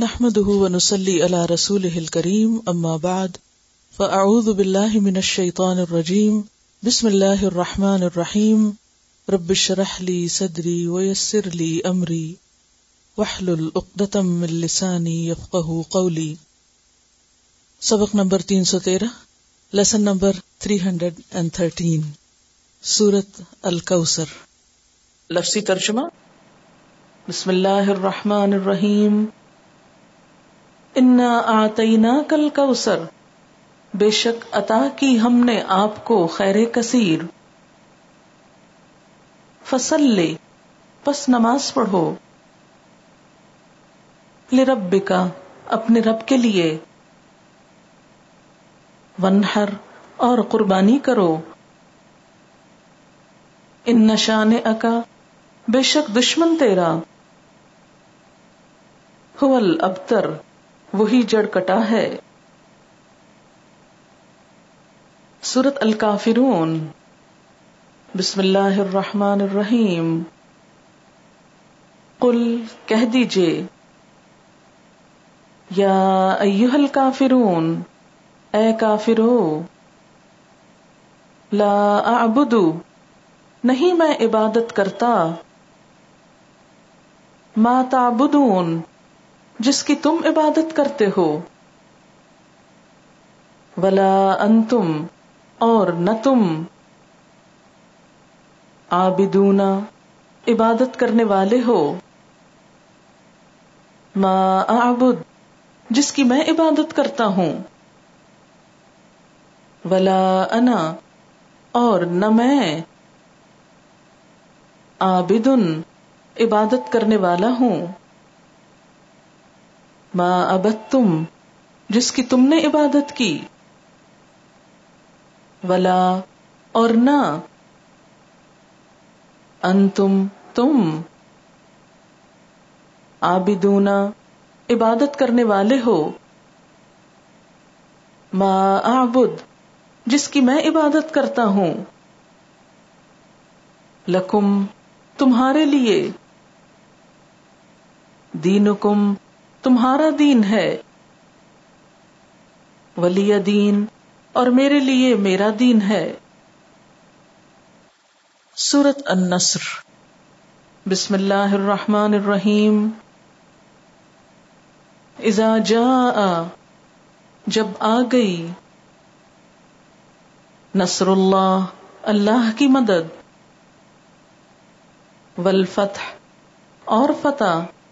نحمده ونسلي على رسوله الكريم، أما بعد، فأعوذ بالله من الشيطان الرجيم، بسم الله الرحمن الرحيم، رب اشرح لي صدري ويسر لي أمري، واحلل عقدة من لساني يفقه قولي. سبق نمبر تین سو تیرہ lesson number three hundred and thirteen سورت الکوثر. لفظی ترجمہ، بسم اللہ الرحمن الرحیم انا آتینا کل کوسر بے شک عطا کی ہم نے آپ کو خیر کثیر۔ فصل لے پس نماز پڑھو۔ لرب کا اپنے رب کے لیے۔ ونہر اور قربانی کرو۔ ان نشان اکا بے شک دشمن تیرا۔ ہول وہی جڑ کٹا ہے۔ سورت الکافرون۔ بسم اللہ الرحمن الرحیم۔ قل، کہہ دیجیے۔ یا ایوہ الکافرون، اے کافرو۔ لا اعبدو، نہیں میں عبادت کرتا۔ ما تعبدون جس کی تم عبادت کرتے ہو۔ ولا انتم اور نہ تم۔ آبدونا عبادت کرنے والے ہو۔ ما اعبد جس کی میں عبادت کرتا ہوں۔ ولا انا اور نہ میں۔ آبدن عبادت کرنے والا ہوں۔ ما ابت تم جس کی تم نے عبادت کی۔ ولا، اور نہ۔ انتم، تم۔ آبدونا عبادت کرنے والے ہو۔ ما اعبد، جس کی میں عبادت کرتا ہوں۔ لکم، تمہارے لیے۔ دینکم تمہارا دین ہے۔ ولی دین، اور میرے لیے میرا دین ہے۔ سورت النصر۔ بسم اللہ الرحمن الرحیم۔ اذا جاء، جب آ گئی۔ نصر اللہ اللہ کی مدد۔ والفتح، اور فتح۔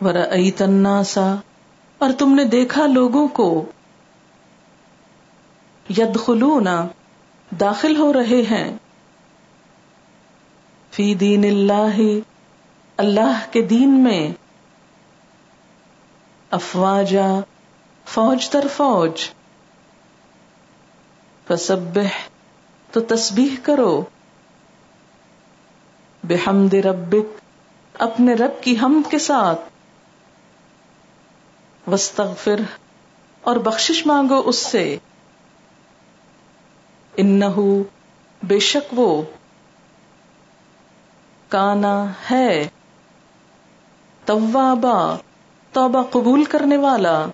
الناسا اور تم نے دیکھا لوگوں کو ید داخل ہو رہے ہیں۔ فی دین اللہ اللہ کے دین میں۔ افواجا، فوج تر فوج۔ فسبح، تو تسبیح کرو۔ بحمد ربک، اپنے رب کی ہم کے ساتھ۔ وسطر اور بخشش مانگو اس سے۔ انہو بے شک وہ کانا ہے۔ توابا توبہ قبول کرنے والا۔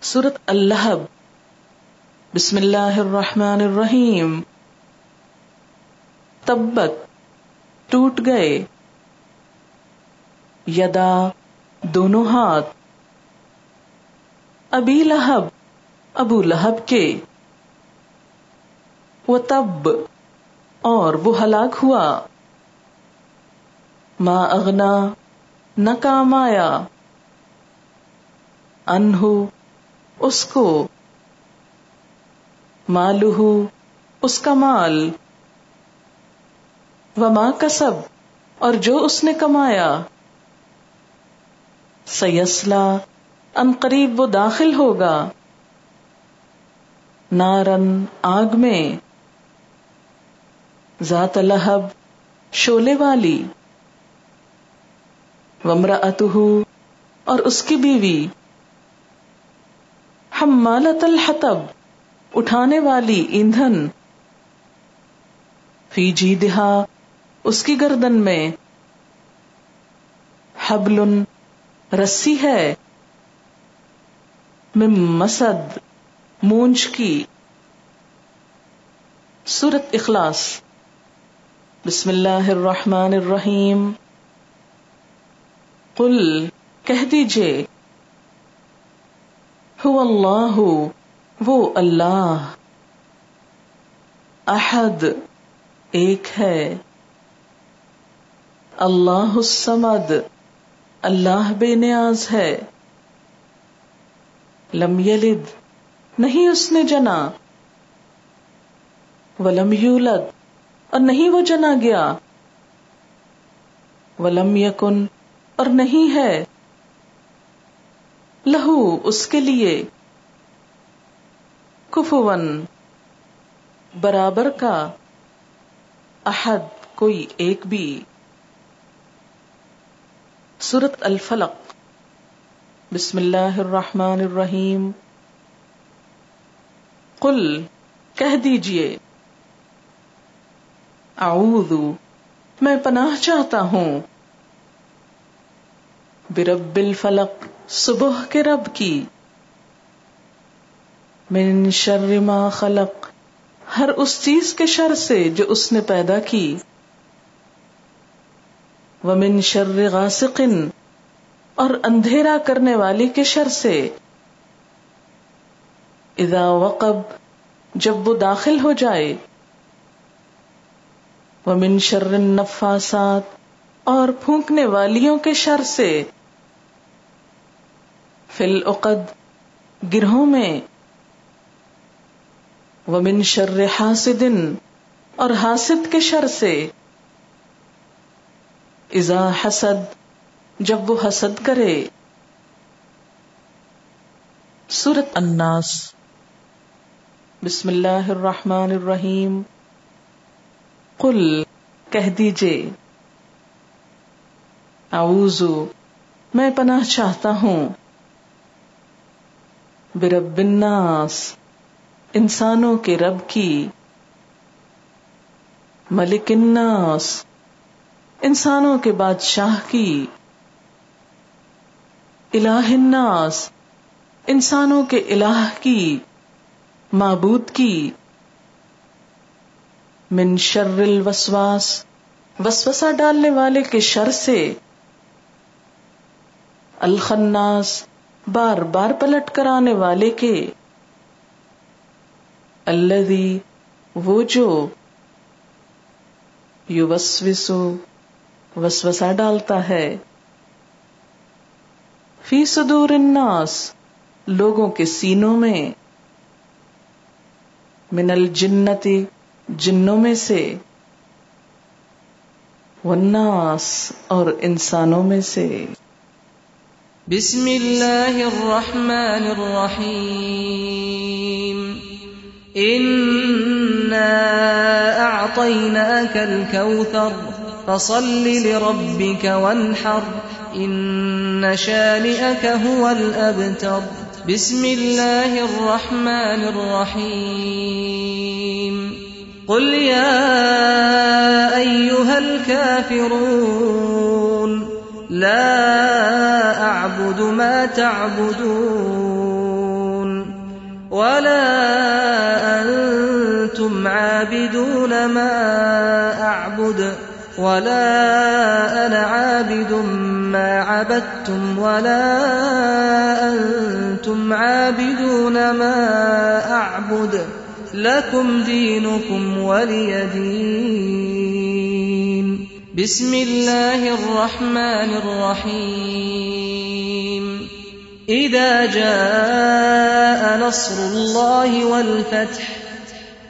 سورت اللہ بسم اللہ الرحمن الرحیم۔ تبت، ٹوٹ گئے۔ یدا دونوں ہاتھ۔ ابی لہب، ابو لہب کے۔ وہ تب اور وہ ہلاک ہوا۔ ماں اگنا نہ کام آیا۔ انہو، اس کو۔ مالو اس کا مال۔ و ماں کسب، اور جو اس نے کمایا۔ سیسلا ان قریب وہ داخل ہوگا۔ نارن آگ میں۔ ذات لہب شولے والی۔ ومرا اتہ اور اس کی بیوی۔ ہم مالت الحتب اٹھانے والی ایندھن۔ فی جی دہا اس کی گردن میں۔ حبل رسی ہے۔ مسد، مونج کی۔ سورت اخلاص۔ بسم اللہ الرحمن الرحیم۔ قل، کہہ دیجیے۔ هو اللہ، وہ اللہ۔ احد، ایک ہے۔ اللہ السمد اللہ بے نیاز ہے۔ لم یلد، نہیں اس نے جنا۔ ولم یولد، اور نہیں وہ جنا گیا۔ ولم یکن، اور نہیں ہے۔ لہو، اس کے لیے۔ کفون برابر کا۔ احد، کوئی ایک بھی۔ سورت الفلق. بسم اللہ الرحمن الرحیم. قل، کہہ دیجیے، اعوذ، میں پناہ چاہتا ہوں، برب الفلق، صبح کے رب کی، من شر ما خلق، ہر اس چیز کے شر سے جو اس نے پیدا کی۔ ومن شر غاسق، اور اندھیرا کرنے والی کے شر سے۔ اذا وقب، جب وہ داخل ہو جائے۔ ومن شر النفاسات، اور پھونکنے والیوں کے شر سے۔ فل عقد گرہوں میں۔ ومن شر حاسد، اور حاسد کے شر سے۔ اذا حسد، جب وہ حسد کرے۔ سورت الناس۔ بسم اللہ الرحمن الرحیم۔ قل، کہہ دیجیے۔ اعوذ، میں پناہ چاہتا ہوں۔ برب الناس، انسانوں کے رب کی۔ ملک الناس۔ انسانوں کے بادشاہ کی۔ الہ الناس، انسانوں کے الہ کی۔ معبود کی۔ من شر الوسواس، وسوسہ ڈالنے والے کے شر سے۔ الخناس، بار بار پلٹ کر آنے والے کے۔ اللہ وہ جو۔ یو وسوسو وسوسا ڈالتا ہے۔ فی صدور الناس، لوگوں کے سینوں میں۔ من الجنتی جنوں میں سے۔ والناس، اور انسانوں میں سے۔ بسم اللہ الرحمن الرحیم۔ إنا الكوثر فصل لربك وانحر إن شانئك هو الأبتر. بسم الله الرحمن الرحيم. قل يا أيها الكافرون، لا أعبد ما تعبدون، ولا أنتم عابدون ما أعبد. ولا أنا عابد ما عبدتم ولا أنتم عابدون ما أعبد لكم دينكم ولي دين بسم الله الرحمن الرحيم إذا جاء نصر الله والفتح